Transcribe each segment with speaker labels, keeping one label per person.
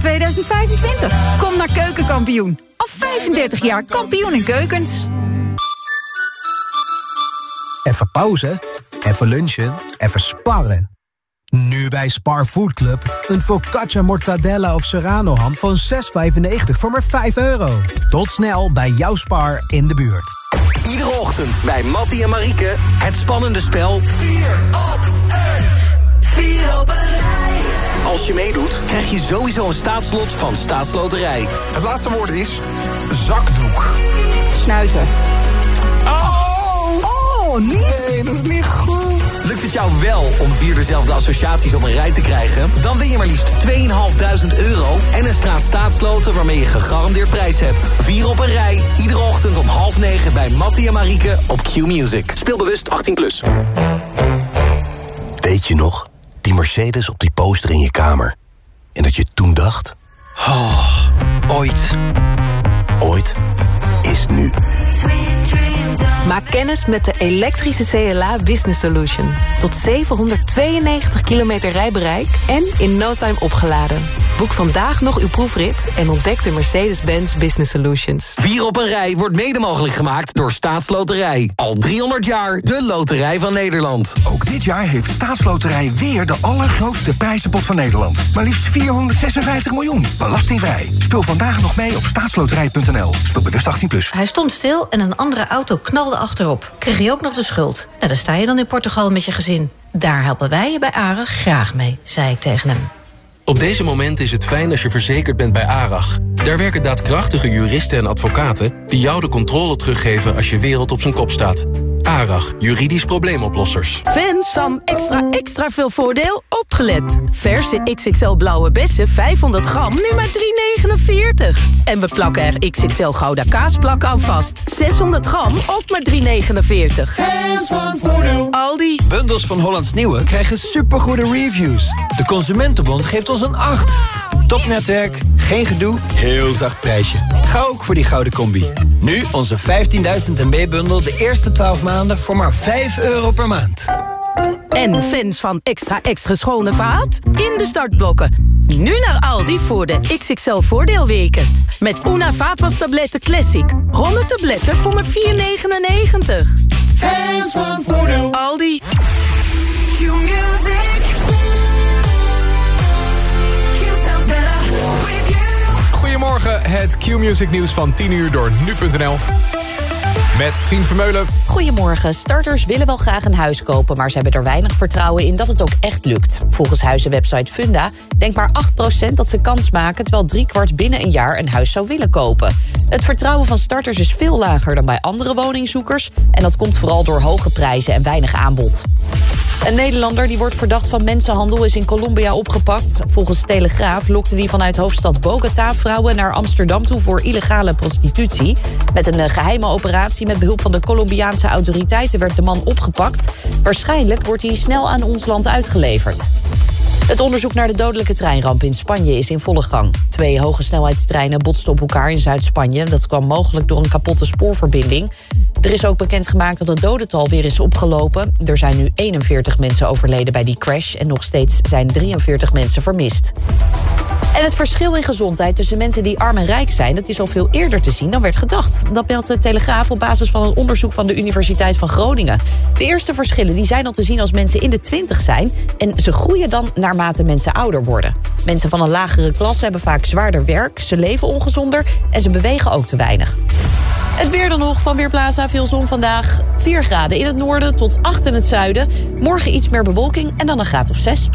Speaker 1: van 2025. Kom naar Keukenkampioen. Al 35 jaar kampioen in keukens.
Speaker 2: Even pauze, even lunchen, even sparren. Nu bij Spar Food Club. Een focaccia mortadella of serrano ham van 6,95 voor maar 5 euro. Tot snel bij jouw Spar in de buurt.
Speaker 3: Iedere ochtend bij Mattie en Marieke het spannende spel 4 op 1. 4 op een rij. Als je meedoet, krijg je sowieso een staatslot van Staatsloterij.
Speaker 4: Het laatste woord is zakdoek.
Speaker 1: Snuiten.
Speaker 4: Oh, oh nee, dat is niet goed.
Speaker 3: Lukt het jou wel om vier dezelfde associaties op een rij te krijgen? Dan win je maar liefst 2.500 euro en een straat staatsloten waarmee je gegarandeerd prijs hebt. Vier op een rij, iedere ochtend om half negen bij Mattie en Marieke op Q-Music. Speel bewust 18+. Plus.
Speaker 5: Weet je nog? Die Mercedes op die poster in je kamer. En dat je toen dacht...
Speaker 3: Oh, ooit.
Speaker 5: Ooit is nu.
Speaker 6: Maak kennis met de elektrische CLA Business Solution. Tot 792 kilometer rijbereik en in no time opgeladen. Boek vandaag nog uw proefrit en ontdek de Mercedes-Benz Business Solutions.
Speaker 3: Vier op een rij wordt mede mogelijk gemaakt door Staatsloterij. Al 300 jaar de loterij van Nederland.
Speaker 4: Ook dit jaar heeft Staatsloterij weer de allergrootste prijzenpot van Nederland. Maar liefst 456 miljoen. Belastingvrij. Speel vandaag nog mee op staatsloterij.nl. Speel bewust 18+. Plus.
Speaker 7: Hij stond stil en een andere auto knalde achterop. Kreeg je ook nog de schuld. Nou, daar sta je dan in Portugal met je gezin. Daar helpen wij je bij ARAG graag mee, zei ik tegen hem.
Speaker 8: Op deze moment is het fijn als je verzekerd bent bij ARAG. Daar werken daadkrachtige juristen en advocaten... die jou de controle teruggeven als je wereld op zijn kop staat. ARAG, juridisch probleemoplossers.
Speaker 9: Fans van extra extra veel voordeel, opgelet. Verse XXL blauwe bessen 500 gram, nu maar 3,49. En we plakken er XXL Gouda kaasplak aan vast. 600 gram, ook maar 3,49.
Speaker 10: Fans van voordeel.
Speaker 9: Aldi.
Speaker 11: Bundels van Hollands Nieuwe krijgen supergoede reviews. De Consumentenbond geeft ons een 8. Topnetwerk, geen gedoe, heel zacht prijsje. Ga ook voor die gouden combi. Nu onze 15.000 MB-bundel de eerste 12 maanden voor maar 5 euro per maand.
Speaker 9: En fans van extra extra schone vaat? In de startblokken. Nu naar Aldi voor de XXL voordeelweken. Met Una vaatwastabletten Classic. 100 tabletten voor maar 4,99.
Speaker 10: Fans van voordeel.
Speaker 9: Aldi.
Speaker 12: Goedemorgen, het Q-Music nieuws van 10 uur door nu.nl. Met Fien Vermeulen.
Speaker 13: Goedemorgen. Starters willen wel graag een huis kopen... maar ze hebben er weinig vertrouwen in dat het ook echt lukt. Volgens huizenwebsite Funda denkt maar 8% dat ze kans maken... terwijl driekwart binnen een jaar een huis zou willen kopen. Het vertrouwen van starters is veel lager dan bij andere woningzoekers... en dat komt vooral door hoge prijzen en weinig aanbod. Een Nederlander die wordt verdacht van mensenhandel is in Colombia opgepakt. Volgens Telegraaf lokte hij vanuit hoofdstad Bogota vrouwen naar Amsterdam toe voor illegale prostitutie. Met een eh, geheime operatie met behulp van de Colombiaanse autoriteiten werd de man opgepakt. Waarschijnlijk wordt hij snel aan ons land uitgeleverd. Het onderzoek naar de dodelijke treinramp in Spanje is in volle gang. Twee hoge snelheidstreinen botsten op elkaar in Zuid-Spanje. Dat kwam mogelijk door een kapotte spoorverbinding. Er is ook bekendgemaakt dat het dodental weer is opgelopen. Er zijn nu 41 mensen overleden bij die crash... en nog steeds zijn 43 mensen vermist. En het verschil in gezondheid tussen mensen die arm en rijk zijn... dat is al veel eerder te zien dan werd gedacht. Dat meldt de Telegraaf op basis van een onderzoek van de Universiteit van Groningen. De eerste verschillen die zijn al te zien als mensen in de 20 zijn... en ze groeien dan naarmate mensen ouder worden. Mensen van een lagere klasse hebben vaak zwaarder werk... ze leven ongezonder en ze bewegen ook te weinig. Het weer dan nog van Weerplaza. Veel zon vandaag. 4 graden in het noorden tot 8 in het zuiden. Morgen iets meer bewolking en dan een graad of 6.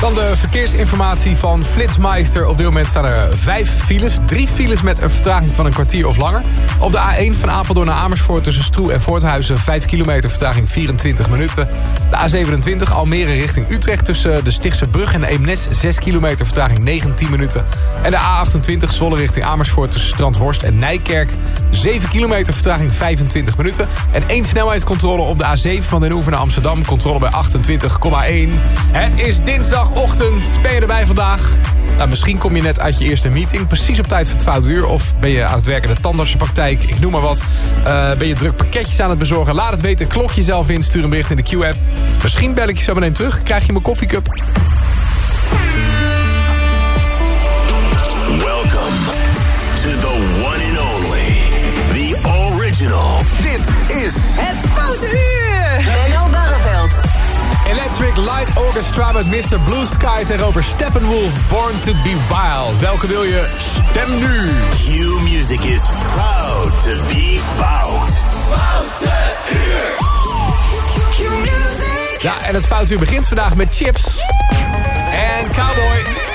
Speaker 12: Dan de verkeersinformatie van Flitsmeister. Op dit moment staan er vijf files. Drie files met een vertraging van een kwartier of langer. Op de A1 van Apeldoorn naar Amersfoort tussen Stroe en Voorthuizen... 5 kilometer vertraging 24 minuten. De A27 Almere richting Utrecht tussen de Stichtse Brug en Eemnes... 6 kilometer vertraging 19 minuten. En de A28 Zwolle richting Amersfoort tussen Strandhorst en Nijkerk... 7 kilometer vertraging 25 minuten. En één snelheidscontrole op de A7 van Den Oever naar Amsterdam. Controle bij 28,1. Het is dinsdag Ochtend, ben je erbij vandaag. Nou, misschien kom je net uit je eerste meeting, precies op tijd voor het foute uur. Of ben je aan het werken de tandartsenpraktijk, ik noem maar wat. Eh, ben je druk pakketjes aan het bezorgen, laat het weten. Klok jezelf in, stuur een bericht in de Q-app. Misschien bel ik je zo meteen terug, krijg je mijn koffiecup.
Speaker 14: Welcome to the one and only, the original.
Speaker 12: Dit is Het Foute Uur. Electric Light
Speaker 15: Orchestra met Mr. Blue Sky tegenover Steppenwolf Born to be Wild. Welke wil je? Stem nu!
Speaker 14: Q Music is proud to be fout. Foute! Q Music!
Speaker 15: Ja, en het foutuur begint vandaag met Chips. En Cowboy.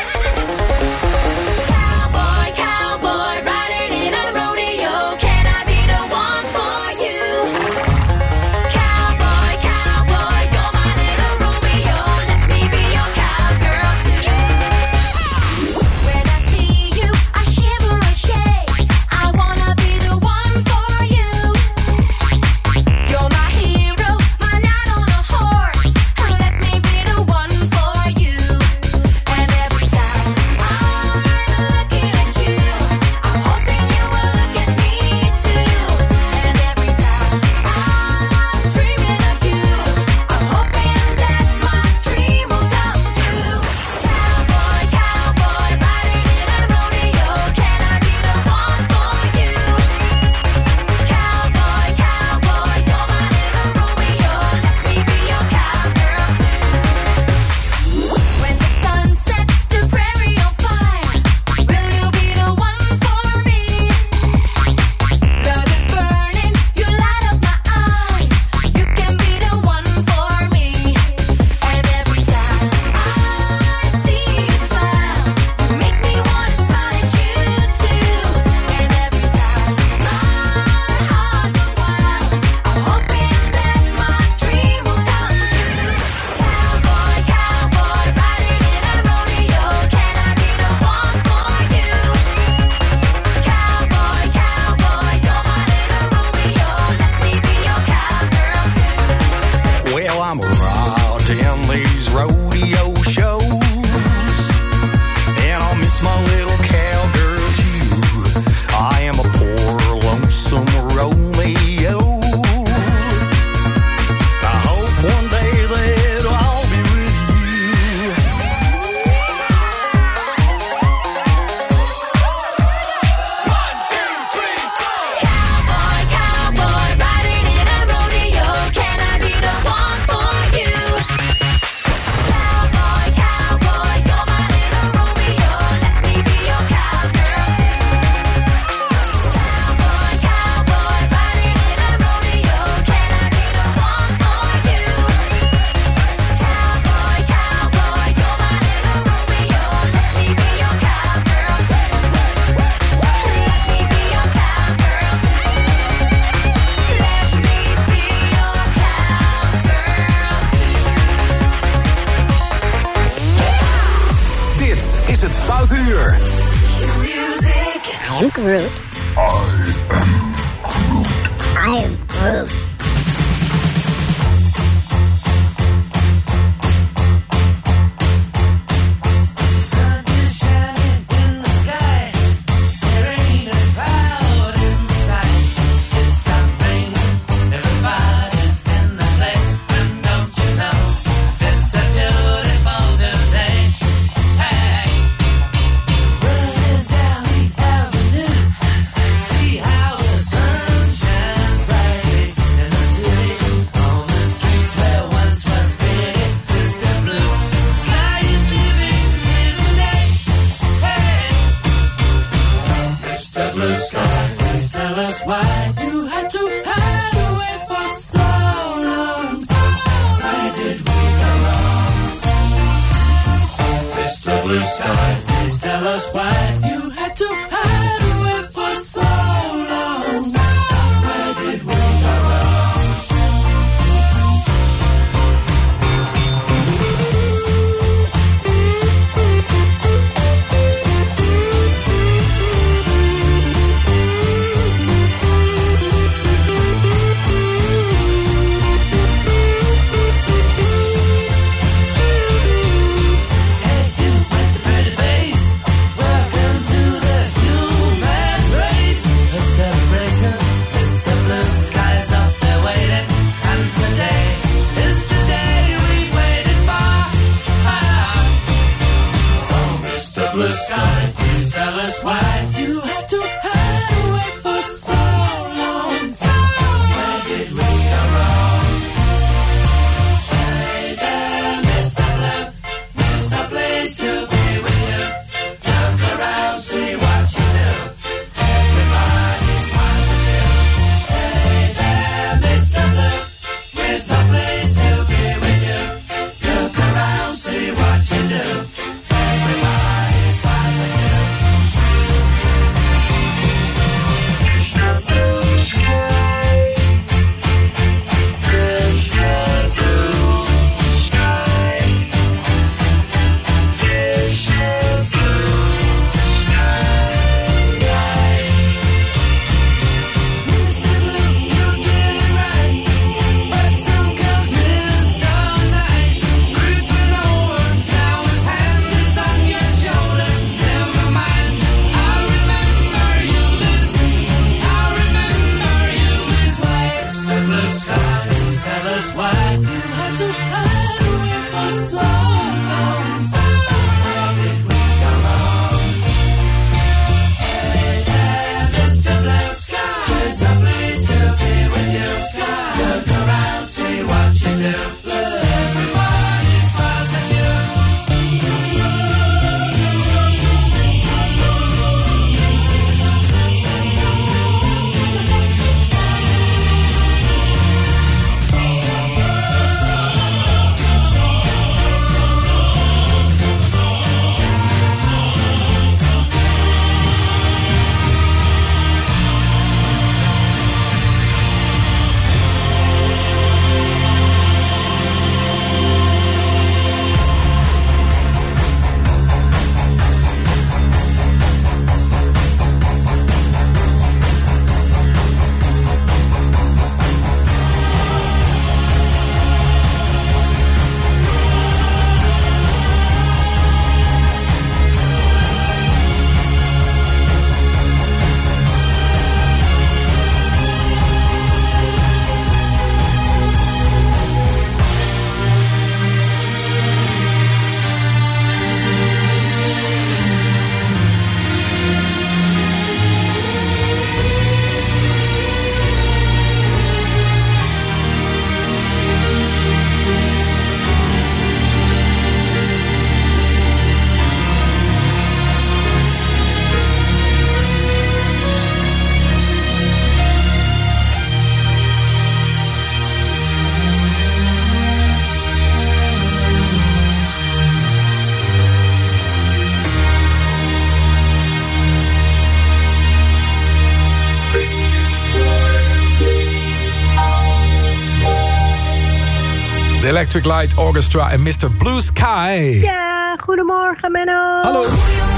Speaker 12: Electric Light Orchestra en Mr. Blue Sky.
Speaker 16: Ja, goedemorgen Menno.
Speaker 12: Hallo.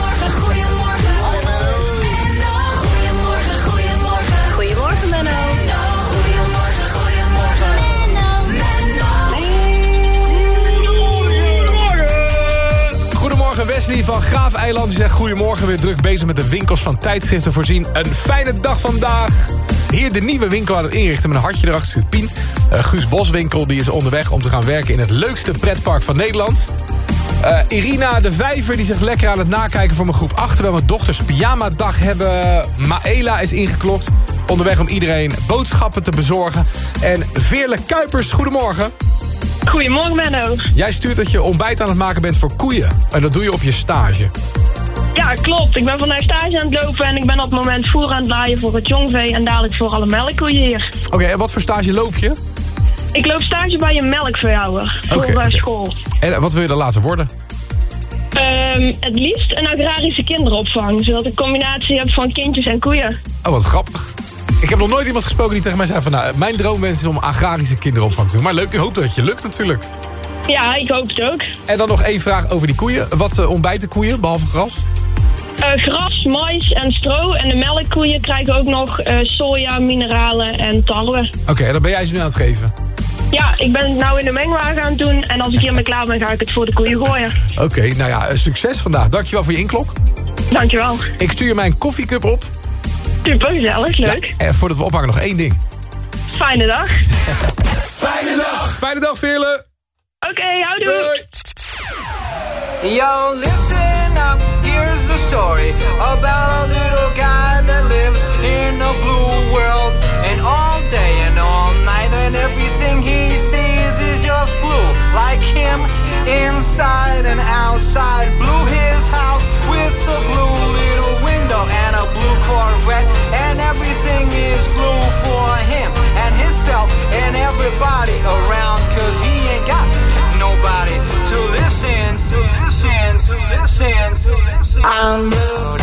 Speaker 10: Goedemorgen
Speaker 12: Wesley van Graaf Eiland. Die zegt goedemorgen, weer druk bezig met de winkels van tijdschriften voorzien. Een fijne dag vandaag. Hier de nieuwe winkel aan het inrichten met een hartje erachter. stuurt Pien. Eh, Guus Boswinkel die is onderweg om te gaan werken in het leukste pretpark van Nederland. Eh, Irina de Vijver die zegt lekker aan het nakijken voor mijn groep 8... terwijl mijn dochters pyjama-dag hebben. Maela is ingeklokt. Onderweg om iedereen boodschappen te bezorgen. En Veerle Kuipers, goedemorgen.
Speaker 16: Goedemorgen Menno.
Speaker 12: Jij stuurt dat je ontbijt aan het maken bent voor koeien. En dat doe je op je stage.
Speaker 16: Ja, klopt. Ik ben vandaag stage aan het lopen en ik ben op het moment voer aan het laaien voor het jongvee en dadelijk voor alle melkkoeien hier.
Speaker 12: Oké, en wat voor stage loop je?
Speaker 16: Ik loop stage bij een melkveehouder voor eh, school.
Speaker 12: En wat wil je dan laten worden?
Speaker 16: Ehm, het liefst een agrarische kinderopvang, zodat ik een combinatie heb van kindjes en koeien.
Speaker 12: Oh, wat grappig. Ik heb nog nooit iemand gesproken die tegen mij zei van... Nou, mijn droomwens is om agrarische kinderopvang te doen. Maar leuk, ik hoop dat het je lukt natuurlijk.
Speaker 16: Ja, ik hoop het ook.
Speaker 12: En dan nog één vraag over die koeien. Wat ontbijten koeien, behalve gras?
Speaker 16: Eh, gras, mais en stro en de melkkoeien krijgen ook nog eh, soja, mineralen en tarwe.
Speaker 12: Oké, dan ben jij ze nu aan het geven.
Speaker 16: Ja, ik ben het nou in de mengwagen aan het doen en als ik hiermee klaar ben ga ik het voor de koeien gooien.
Speaker 12: Oké, nou ja, succes vandaag. Dankjewel voor je inklok.
Speaker 16: Dankjewel.
Speaker 12: Ik stuur je mijn koffiecup op.
Speaker 16: Super gezellig, leuk.
Speaker 12: En voordat we ophangen nog één ding.
Speaker 16: Fijne dag.
Speaker 12: Fijne dag! Fijne dag, Veerle!
Speaker 16: Oké, houdoe.
Speaker 17: Yo, listen up, here's the story about a little guy that lives in a blue world. And all day and all night, and everything he sees is just blue. Like him, inside and outside. Blue his Corvette. And everything is blue for him and himself and everybody around. Cause he ain't got nobody to listen, to listen, to listen, to listen. I'm blue,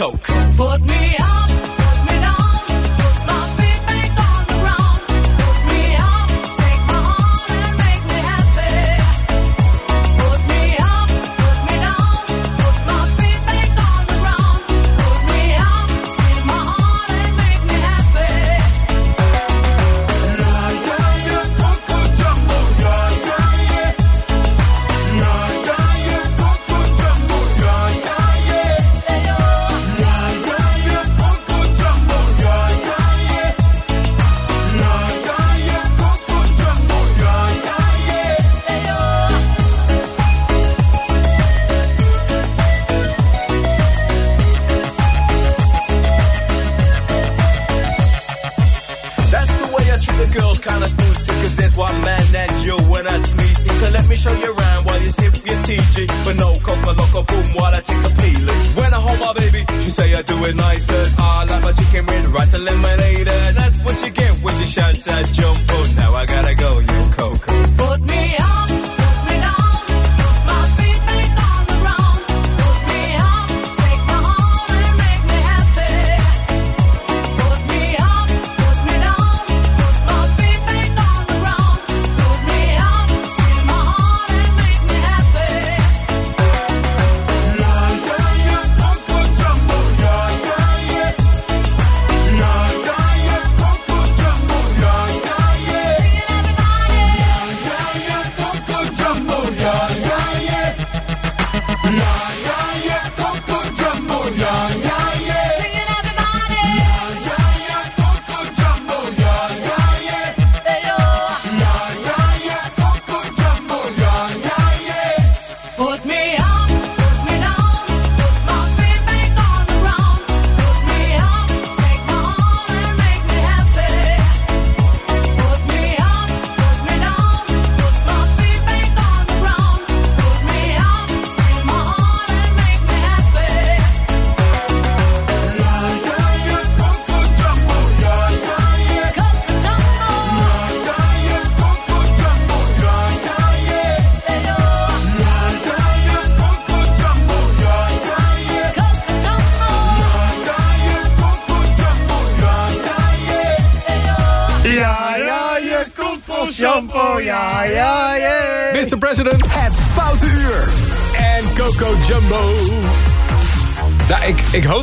Speaker 12: Coke.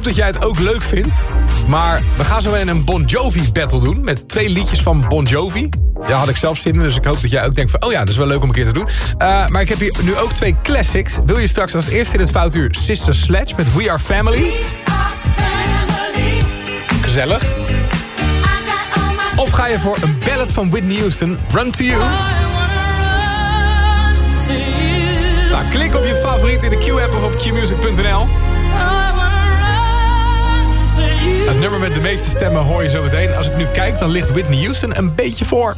Speaker 12: Dat jij het ook leuk vindt. Maar we gaan zo in een Bon Jovi battle doen. Met twee liedjes van Bon Jovi. Daar had ik zelf zin in, dus ik hoop dat jij ook denkt van... oh ja, dat is wel leuk om een keer te doen. Eh, maar ik heb hier nu ook twee classics. Wil je straks als eerste in het foute uur Sister Sledge met We Are Family? Gezellig. Of ga je voor een ballad van Whitney Houston, Run To You? Nou, klik op je favoriet in de Q-app of op qmusic.nl. Het nummer met de meeste stemmen hoor je zo meteen. Als ik nu kijk, dan ligt Whitney Houston een beetje voor.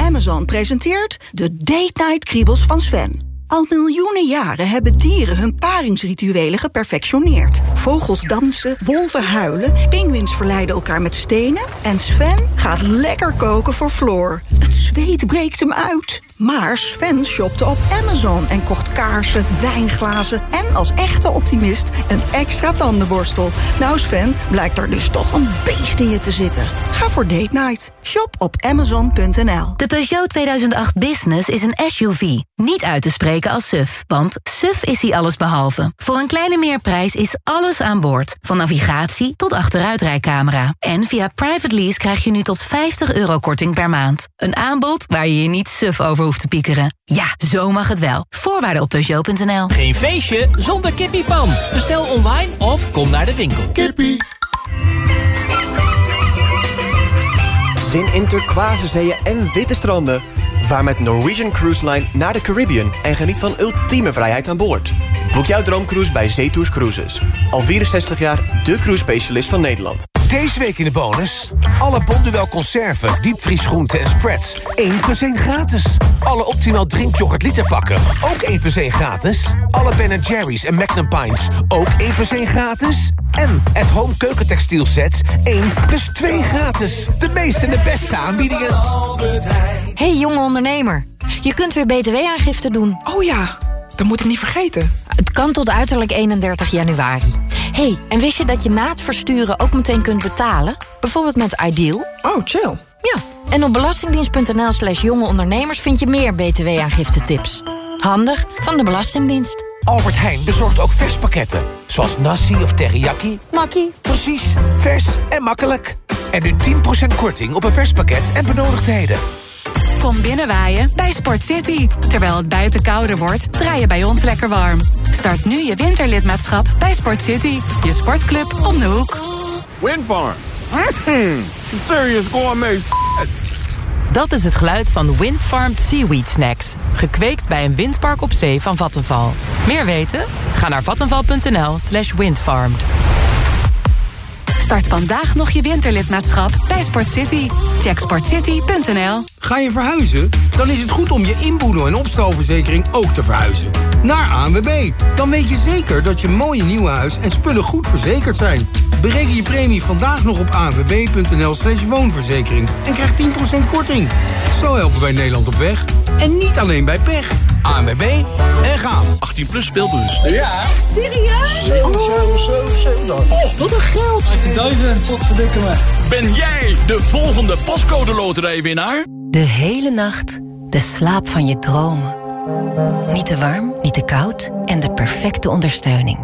Speaker 18: Amazon presenteert de Date Night Kriebels van Sven. Al miljoenen jaren hebben dieren hun paringsrituelen geperfectioneerd. Vogels dansen, wolven huilen, pinguïns verleiden elkaar met stenen... en Sven gaat lekker koken voor Floor. Het zweet breekt hem uit. Maar Sven shopte op Amazon en kocht kaarsen, wijnglazen... en als echte optimist een extra tandenborstel. Nou Sven, blijkt er dus toch een beest in je te zitten. Ga voor date night. Shop op amazon.nl.
Speaker 19: De Peugeot 2008 Business is een SUV. Niet uit te spreken als SUV, want SUV is hij allesbehalve. Voor een kleine meerprijs is alles aan boord. Van navigatie tot achteruitrijcamera. En via private lease krijg je nu tot 50 euro korting per maand. Een aanbod waar je je niet suf over hoeft te piekeren. Ja, zo mag het wel. Voorwaarden op Peugeot.nl.
Speaker 20: Geen feestje zonder kippiepan. Bestel online of kom naar de winkel. Kippie.
Speaker 21: Zin in turquoise zeeën en witte stranden. Vaar met Norwegian Cruise Line naar de Caribbean en geniet van ultieme vrijheid aan boord. Boek jouw droomcruise bij Zetours Cruises. Al 64 jaar de cruise specialist van Nederland.
Speaker 5: Deze week in de bonus. Alle Bonduel conserven, diepvriesgroenten en spreads. 1 plus 1 gratis. Alle optimaal drinkyoghurt literpakken. Ook 1 plus 1 gratis. Alle Ben Jerry's en Magnum Pints. Ook 1 plus 1 gratis. En at home keukentextiel sets 1 plus 2 gratis. De meeste en de beste aanbiedingen.
Speaker 22: Hey jonge ondernemer, je kunt weer btw-aangifte doen.
Speaker 23: Oh ja, dat moet ik niet vergeten.
Speaker 22: Het kan tot uiterlijk 31 januari. Hey, en wist je dat je na het versturen ook meteen kunt betalen? Bijvoorbeeld met Ideal.
Speaker 23: Oh, chill.
Speaker 22: Ja, en op belastingdienst.nl slash jonge ondernemers vind je meer btw-aangifte tips. Handig van de Belastingdienst.
Speaker 5: Albert Heijn bezorgt ook verspakketten. Zoals nasi of teriyaki.
Speaker 22: Makkie.
Speaker 5: Precies, vers en makkelijk. En nu 10% korting op een verspakket en benodigdheden.
Speaker 24: Kom binnenwaaien bij Sport City. Terwijl het buiten kouder wordt, draai je bij ons lekker warm. Start nu je winterlidmaatschap bij Sport City. Je sportclub om de hoek.
Speaker 25: Windfarm. Mm, serious gourmet.
Speaker 13: Dat is het geluid van Windfarmed Seaweed Snacks. Gekweekt bij een windpark op zee van Vattenval. Meer weten? Ga naar vattenval.nl slash windfarmed.
Speaker 24: Start vandaag nog je winterlidmaatschap bij Sport City. Check sportcity.nl.
Speaker 26: Ga je verhuizen? Dan is het goed om je inboedel- en opstalverzekering ook te verhuizen. Naar ANWB. Dan weet je zeker dat je mooie nieuwe huis en spullen goed verzekerd zijn. Bereken je premie vandaag nog op anwb.nl slash woonverzekering. En krijg 10% korting. Zo helpen wij Nederland op weg. En niet alleen bij pech. ANWB en gaan.
Speaker 27: 18 plus speelbus.
Speaker 26: Ja.
Speaker 28: Echt serieus? Oh, wat een geld.
Speaker 27: 18.000. Wat verdikken me. Ben jij de volgende pascode loterijwinnaar?
Speaker 19: De hele nacht de slaap van je dromen. Niet te warm, niet te koud en de perfecte ondersteuning.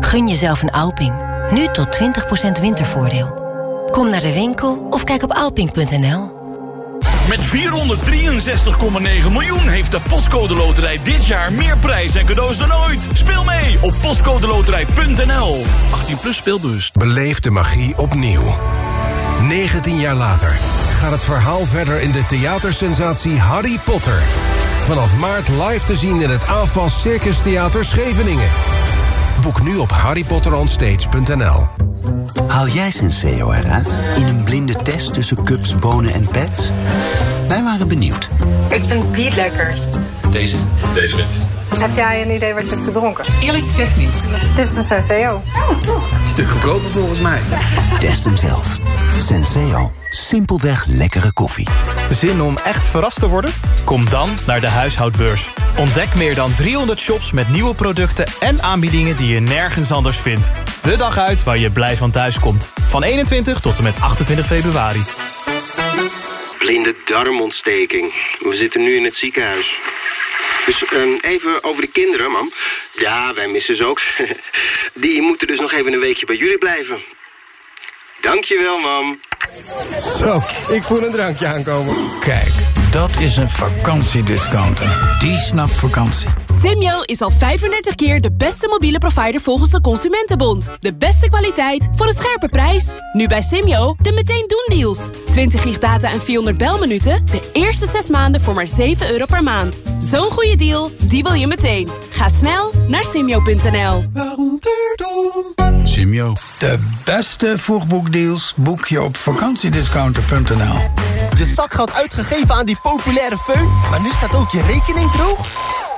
Speaker 19: Gun jezelf een Alping. Nu tot 20% wintervoordeel. Kom naar de winkel of kijk op alping.nl.
Speaker 27: Met 463,9 miljoen heeft de Postcode Loterij dit jaar meer prijs en cadeaus dan ooit. Speel mee op postcodeloterij.nl. 18 plus speelbus.
Speaker 5: Beleef de magie opnieuw. 19 jaar later gaat het verhaal verder in de theatersensatie Harry Potter. Vanaf maart live te zien in het AFAS Circus Theater Scheveningen. Boek nu op harrypotteronstage.nl.
Speaker 29: Haal jij Senseo eruit in een blinde test tussen cups, bonen en pets? Wij waren benieuwd.
Speaker 30: Ik vind die het lekkerst.
Speaker 29: Deze? Deze wit.
Speaker 30: Heb jij een idee wat je hebt gedronken?
Speaker 29: Eerlijk gezegd niet.
Speaker 30: Dit is een Senseo. Oh, toch?
Speaker 29: Stuk goedkoper volgens mij. Test hem zelf. Senseo. Simpelweg lekkere koffie.
Speaker 31: Zin om echt verrast te worden? Kom dan naar de huishoudbeurs. Ontdek meer dan 300 shops met nieuwe producten en aanbiedingen die je nergens anders vindt. De dag uit waar je blij van thuis komt. Van 21 tot en met 28 februari.
Speaker 32: blinde darmontsteking. We zitten nu in het ziekenhuis. Dus ehm, even over de kinderen, mam. Ja, wij missen ze ook. Die moeten dus nog even een weekje bij jullie blijven. Dankjewel, mam.
Speaker 33: Zo, ik voel een drankje aankomen.
Speaker 34: Kijk, dat is een vakantiediscounter. Die snapt vakantie.
Speaker 35: Simyo is al 35 keer de beste mobiele provider volgens de Consumentenbond. De beste kwaliteit voor een scherpe prijs. Nu bij Simyo de meteen doen deals. 20 gig data en 400 belminuten. De eerste 6 maanden voor maar 7 euro per maand. Zo'n goede deal, die wil je meteen. Ga snel naar simyo.nl.
Speaker 34: Simio. De beste vroegboekdeals boek je op vakantiediscounter.nl.
Speaker 33: Je zakgeld uitgegeven aan die populaire föhn, maar nu staat ook je rekening droog?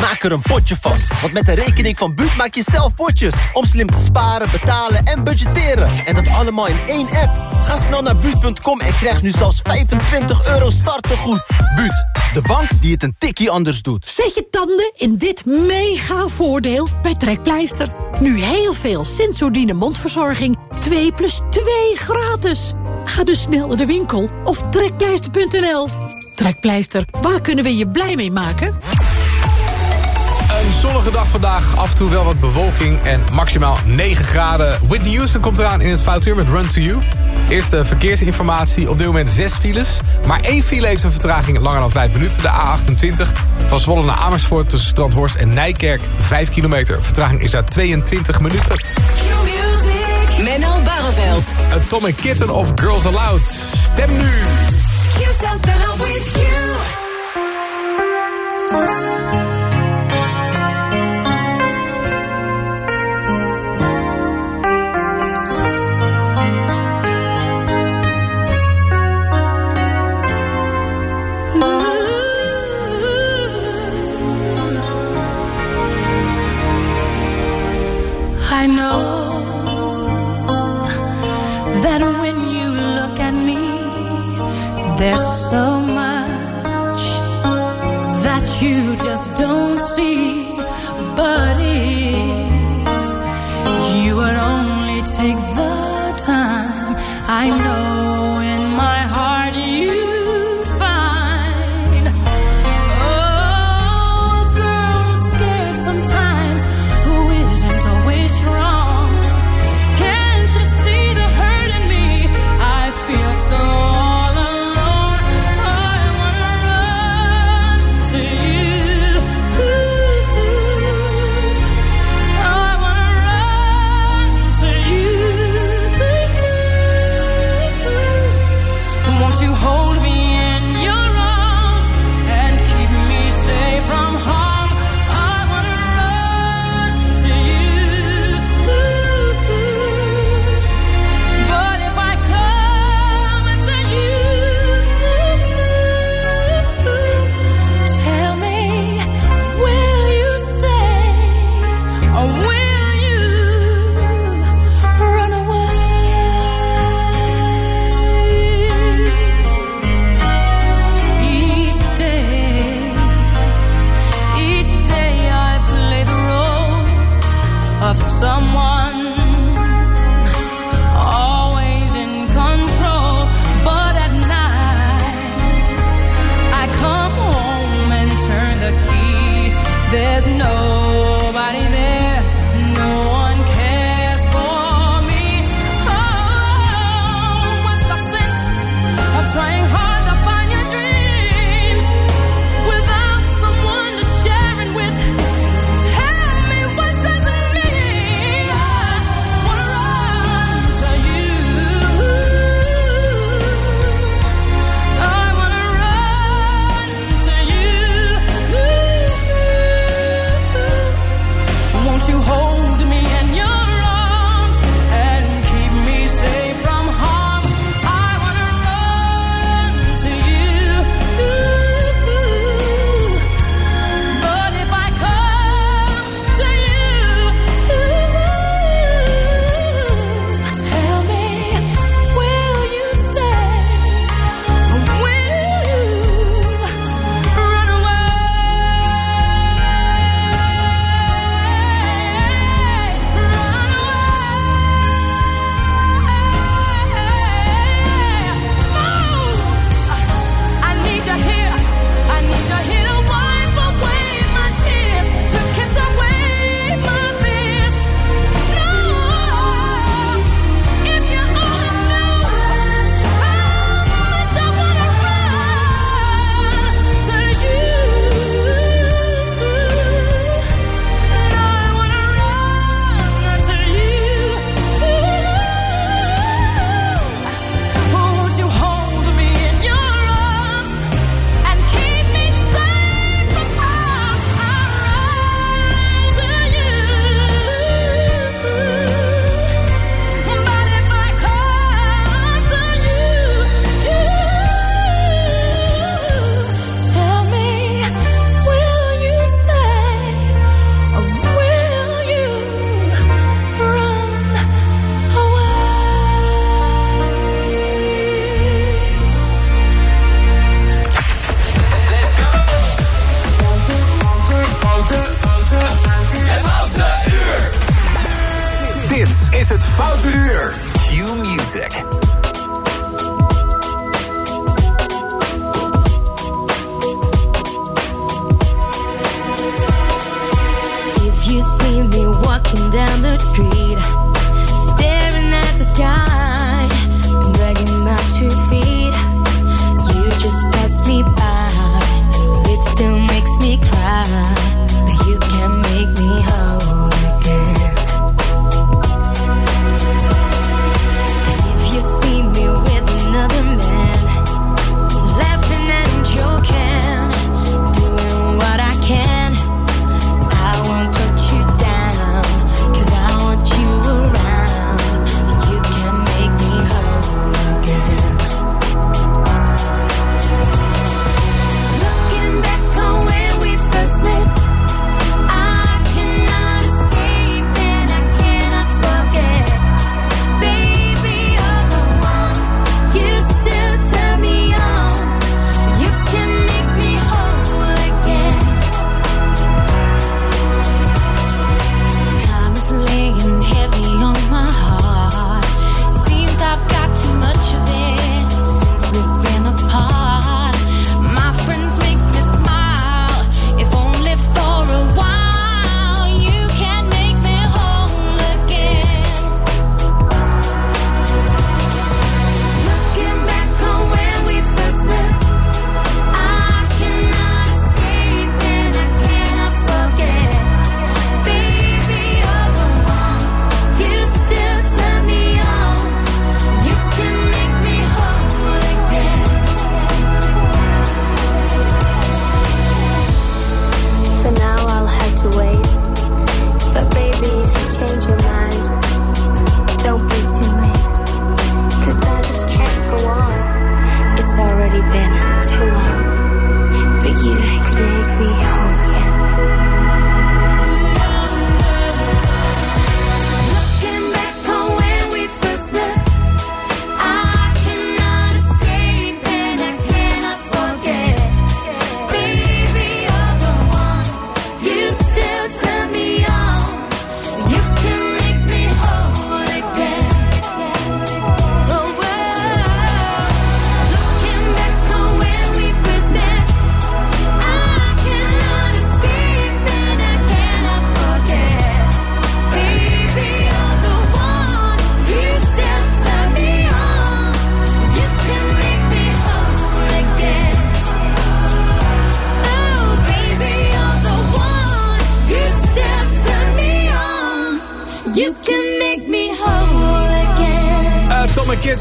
Speaker 33: Maak er een potje van, want met de rekening van Buut maak je zelf potjes. Om slim te sparen, betalen en budgetteren. En dat allemaal in één app. Ga snel naar Buut.com en krijg nu zelfs 25 euro startegoed. Buut, de bank die het een tikkie anders doet.
Speaker 36: Zet je tanden in dit mega voordeel bij Trekpleister. Nu heel veel Sensodyne mondverzorging. 2 plus 2 gratis. Ga dus snel naar de winkel of trekpleister.nl. Trekpleister, waar kunnen we je blij mee maken?
Speaker 12: Een zonnige dag vandaag, af en toe wel wat bewolking en maximaal 9 graden. Whitney Houston komt eraan in het foutuur met Run To You. Eerste verkeersinformatie, op dit moment 6 files. Maar één file heeft een vertraging langer dan 5 minuten. De A28 van Zwolle naar Amersfoort tussen Strandhorst en Nijkerk. 5 kilometer, vertraging is daar 22 minuten.
Speaker 35: Menno Barreveld.
Speaker 12: Atomic Kitten of Girls Aloud. Stem nu!
Speaker 35: Sounds better with you.
Speaker 37: Know that when you look at me, there's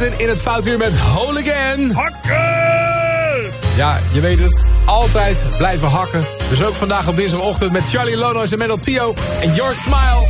Speaker 37: in in
Speaker 12: het foutuur met Holigan. Hakken! Ja, je weet het. Altijd blijven hakken. Dus ook vandaag op dinsdagochtend met Charlie Lonois en Metal Tio. En Your Smile.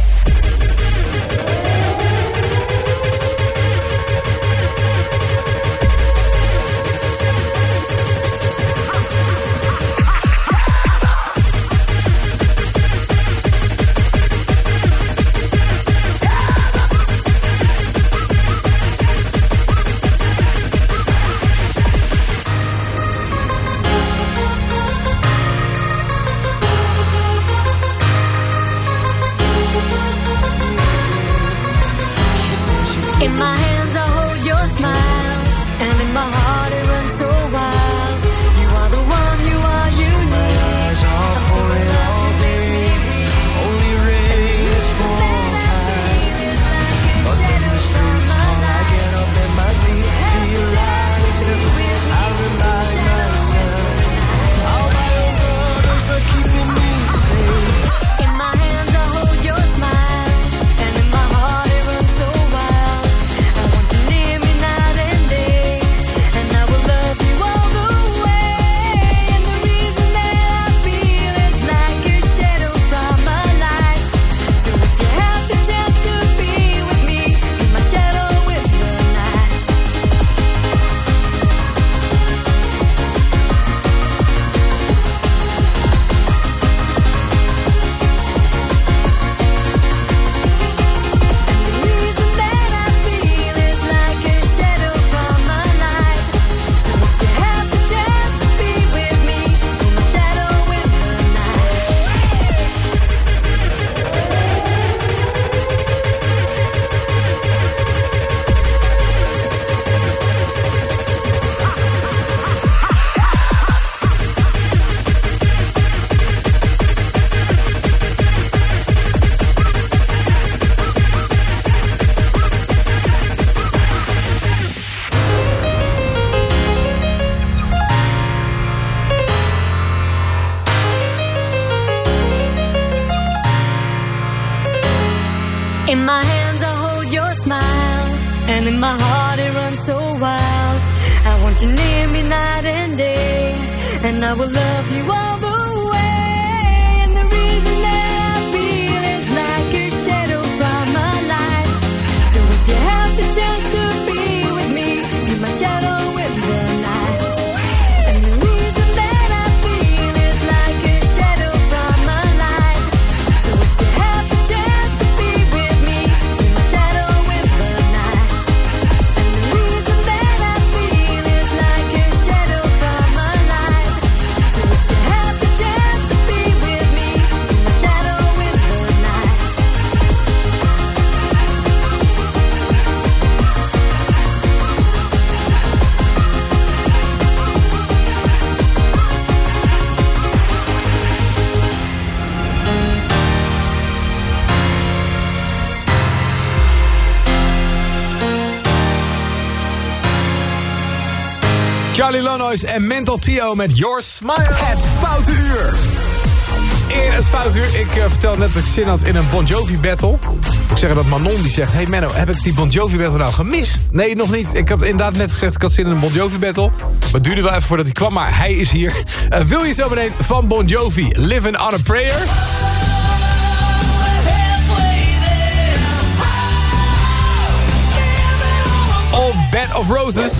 Speaker 12: Charlie Lonois en Mental Tio met Your Smile. Het Foute Uur. In het Foute Uur, ik uh, vertelde net dat ik zin had in een Bon Jovi battle. Ik zeg dat Manon die zegt, hey Menno, heb ik die Bon Jovi battle nou gemist? Nee, nog niet. Ik heb inderdaad net gezegd, ik had zin in een Bon Jovi battle. Maar het duurde wel even voordat hij kwam, maar hij is hier. Eh, wil je zo meteen van Bon Jovi, Living on a Prayer? Of Bed of Roses?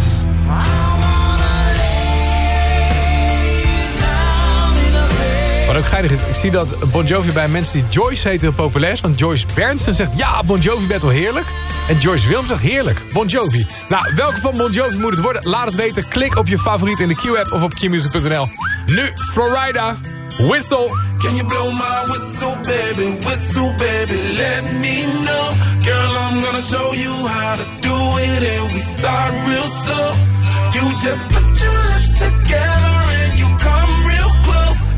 Speaker 12: Wat ook geinig is, ik zie dat Bon Jovi bij mensen die Joyce heten heel populair is. Want Joyce Bernsen zegt, ja, Bon Jovi battle heerlijk. En Joyce Wilm zegt, heerlijk, Bon Jovi. Nou, welke van Bon Jovi moet het worden? Laat het weten. Klik op je favoriet in de Q-app of op qmusic.nl. Nu, Florida, Whistle.
Speaker 38: Can you blow my whistle, baby? Whistle, baby, let me know. Girl, I'm gonna show you how to do it, and we start real slow. You just put your lips together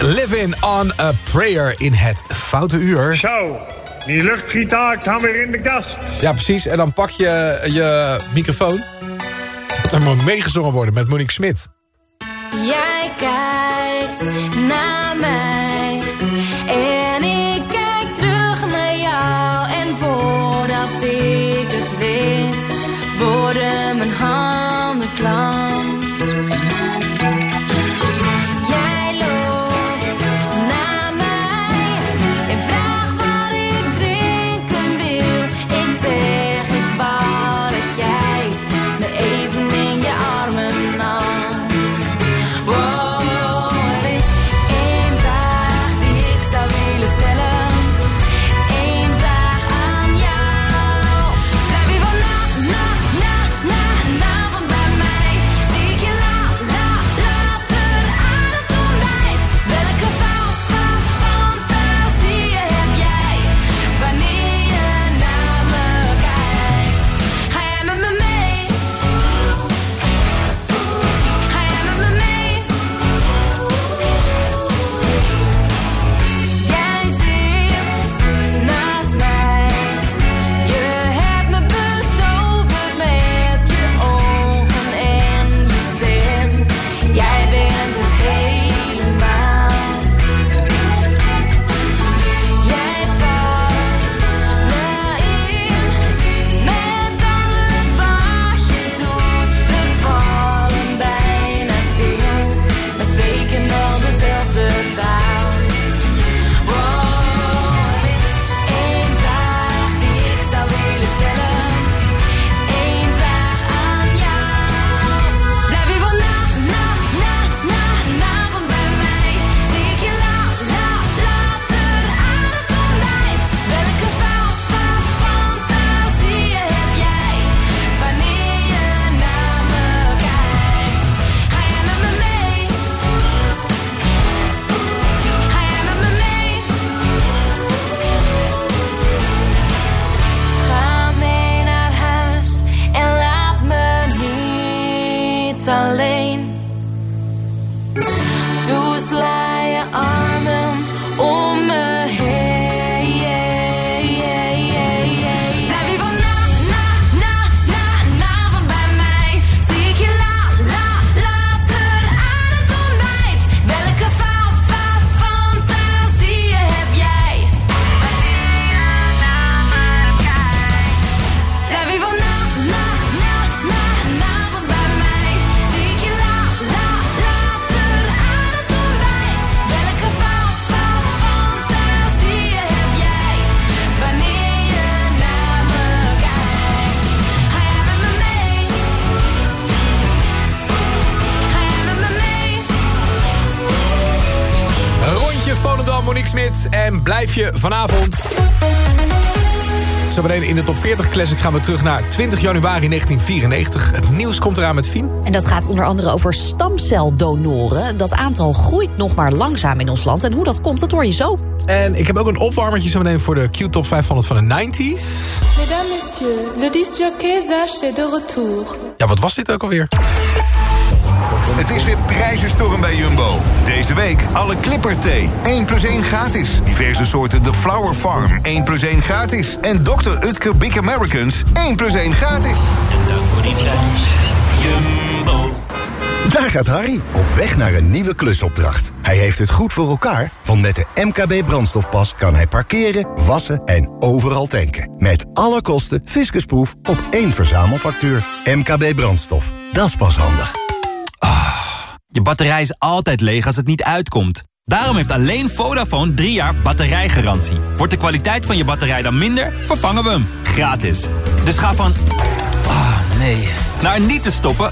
Speaker 39: En Living on a Prayer in het Foute Uur.
Speaker 40: Zo, die luchtgitaar kan weer in de kast.
Speaker 12: Ja, precies. En dan pak je je microfoon. Dat er moet meegezongen worden met Monique Smit.
Speaker 15: Jij kijkt naar En blijf je vanavond.
Speaker 41: Zo beneden in de top 40 classic gaan we terug naar 20 januari 1994. Het nieuws komt eraan met Fien.
Speaker 13: En dat gaat onder andere over stamceldonoren. Dat aantal groeit nog maar langzaam in ons land. En hoe dat komt, dat hoor je zo.
Speaker 41: En ik heb ook een opwarmertje zo meteen voor de Q-top 500 van de 90s.
Speaker 42: Mesdames, messieurs, le disjockey Zach est de retour.
Speaker 41: Ja, wat was dit ook alweer?
Speaker 43: Het is weer prijzenstorm bij Jumbo. Deze week alle Clipper thee. 1 plus 1 gratis. Diverse soorten The Flower Farm. 1 plus 1 gratis. En Dr. Utker Big Americans. 1 plus 1 gratis.
Speaker 44: En dank voor die prijs. Jumbo.
Speaker 45: Daar gaat Harry, op weg naar een nieuwe klusopdracht. Hij heeft het goed voor elkaar, want met de MKB brandstofpas... kan hij parkeren, wassen en overal tanken. Met alle kosten fiscusproef op één verzamelfactuur. MKB brandstof, dat is pas handig.
Speaker 3: Je batterij is altijd leeg als het niet uitkomt. Daarom heeft alleen Vodafone 3 jaar batterijgarantie. Wordt de kwaliteit van je batterij dan minder, vervangen we hem. Gratis. Dus ga van... Ah, nee. Naar niet te stoppen...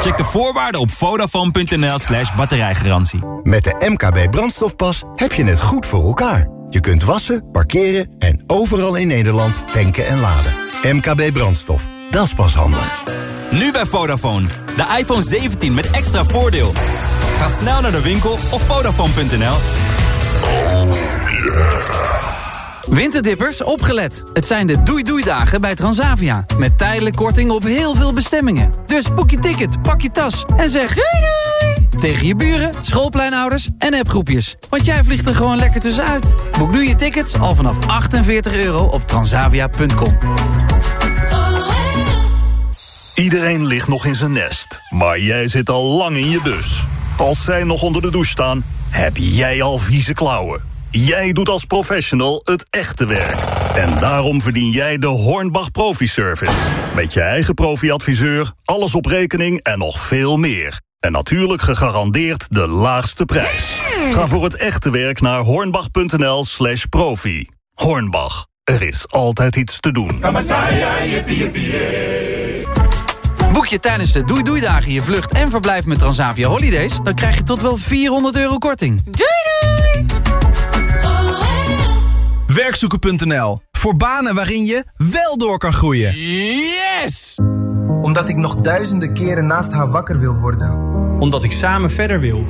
Speaker 3: Check de voorwaarden op vodafone.nl slash batterijgarantie.
Speaker 45: Met de MKB brandstofpas heb je het goed voor elkaar. Je kunt wassen, parkeren en overal in Nederland tanken en laden. MKB brandstof, dat is pas handig.
Speaker 3: Nu bij Vodafone. De iPhone 17 met extra voordeel. Ga snel naar de winkel of Vodafone.nl.
Speaker 12: Winterdippers, opgelet. Het zijn de doei-doei-dagen bij Transavia. Met tijdelijk korting op heel veel bestemmingen. Dus boek je ticket, pak je tas en zeg doei doei! Tegen je buren, schoolpleinouders en appgroepjes. Want jij vliegt er gewoon lekker tussenuit. Boek nu je tickets al vanaf 48 euro op transavia.com.
Speaker 27: Iedereen ligt nog in zijn nest, maar jij zit al lang in je bus. Als zij nog onder de douche staan, heb jij al vieze klauwen. Jij doet als professional het echte werk. En daarom verdien jij de Hornbach Profi Service. Met je eigen profi-adviseur, alles op rekening en nog veel meer. En natuurlijk gegarandeerd de laagste prijs. Ga voor het echte werk naar hornbach.nl slash profi. Hornbach, er is altijd iets te doen.
Speaker 12: Boek je tijdens de Doei Doei Dagen je vlucht en verblijf met Transavia Holidays... dan krijg je tot wel 400 euro korting.
Speaker 42: Doei doei!
Speaker 46: Werkzoeken.nl. Voor banen waarin je wel door kan groeien.
Speaker 47: Yes! Omdat ik nog duizenden keren naast haar wakker wil worden.
Speaker 48: Omdat ik samen verder wil.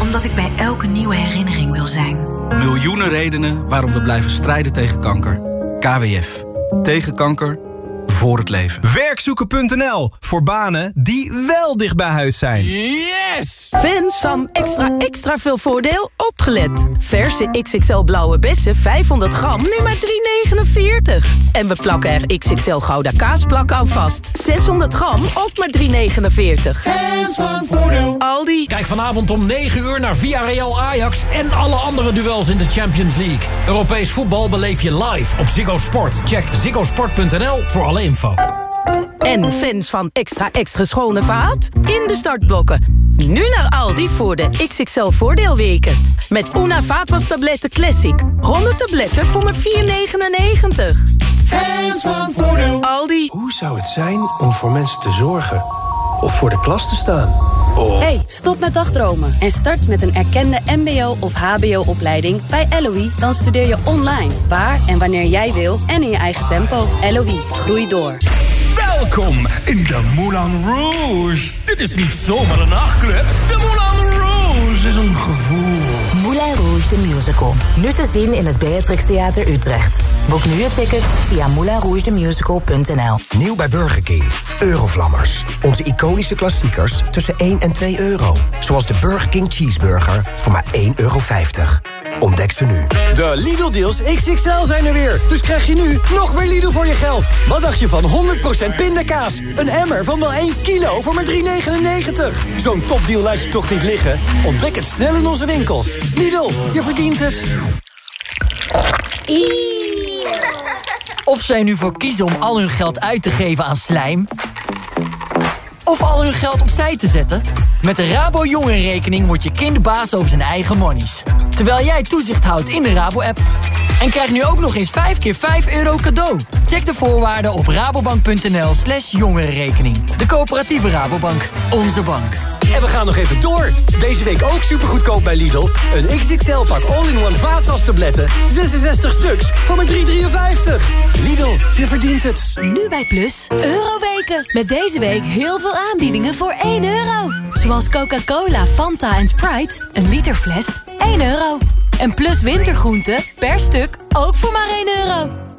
Speaker 49: Omdat ik bij elke nieuwe herinnering wil zijn.
Speaker 48: Miljoenen redenen waarom we blijven strijden tegen kanker. KWF. Tegen kanker. Voor het leven.
Speaker 46: Werkzoeken.nl. Voor banen die wel dicht bij huis zijn.
Speaker 48: Yes!
Speaker 9: Fans van extra extra veel voordeel opgelet. Verse XXL blauwe bessen 500 gram nu maar 3,49. En we plakken er XXL gouda kaasplak aan vast. 600 gram ook maar 3,49.
Speaker 50: Fans van voordeel.
Speaker 9: Aldi.
Speaker 51: Kijk vanavond om 9 uur naar Villarreal Ajax en alle andere duels in de Champions League. Europees voetbal beleef je live op Ziggo Sport. Check ziggosport.nl voor alle info.
Speaker 9: En fans van extra extra schone vaat? In de startblokken. Nu naar Aldi voor de XXL voordeelweken. Met Una vaatwastabletten Classic. 100 tabletten voor maar 4,99.
Speaker 50: Fans van voordeel.
Speaker 9: Aldi.
Speaker 52: Hoe zou het zijn om voor mensen te zorgen? Of voor de klas te staan? Of...
Speaker 35: Hey, stop met dagdromen en start met een erkende mbo- of hbo-opleiding bij LOE. Dan studeer je online, waar en wanneer jij wil en in je eigen tempo. LOE, groei door.
Speaker 27: Welkom in de Moulin Rouge. Dit is niet zomaar een nachtclub. De Moulin Rouge is een gevoel.
Speaker 53: De Musical. Nu te zien in het Beatrix Theater Utrecht. Boek nu je ticket via moulinrougethemusical.nl
Speaker 54: Nieuw bij Burger King. Eurovlammers. Onze iconische klassiekers tussen 1 en 2 euro. Zoals de Burger King Cheeseburger voor maar 1,50 euro. Ontdek ze nu.
Speaker 55: De Lidl-deals XXL zijn er weer. Dus krijg je nu nog meer Lidl voor je geld. Wat dacht je van 100% pindakaas? Een emmer van wel 1 kilo voor maar 3,99. Zo'n topdeal laat je toch niet liggen? Ontdek het snel in onze winkels. Lidl, je verdient het.
Speaker 56: Of zij nu voor kiezen om al hun geld uit te geven aan slijm... of al hun geld opzij te zetten... met de Rabo Jongerenrekening wordt je kind baas over zijn eigen monies. Terwijl jij toezicht houdt in de Rabo-app. En krijg nu ook nog eens 5 keer 5 euro cadeau. Check de voorwaarden op rabobank.nl slash jongerenrekening. De coöperatieve Rabobank. Onze bank.
Speaker 45: En we gaan nog even door. Deze week ook supergoedkoop bij Lidl. Een XXL-pak all-in-one vaatwastabletten. 66 stuks voor maar 3,53. Lidl, je verdient het.
Speaker 15: Nu bij Plus, Euroweken. Met deze week heel veel aanbiedingen voor 1 euro. Zoals Coca-Cola, Fanta en Sprite. Een liter fles, 1 euro. En Plus wintergroenten per stuk ook voor maar 1 euro.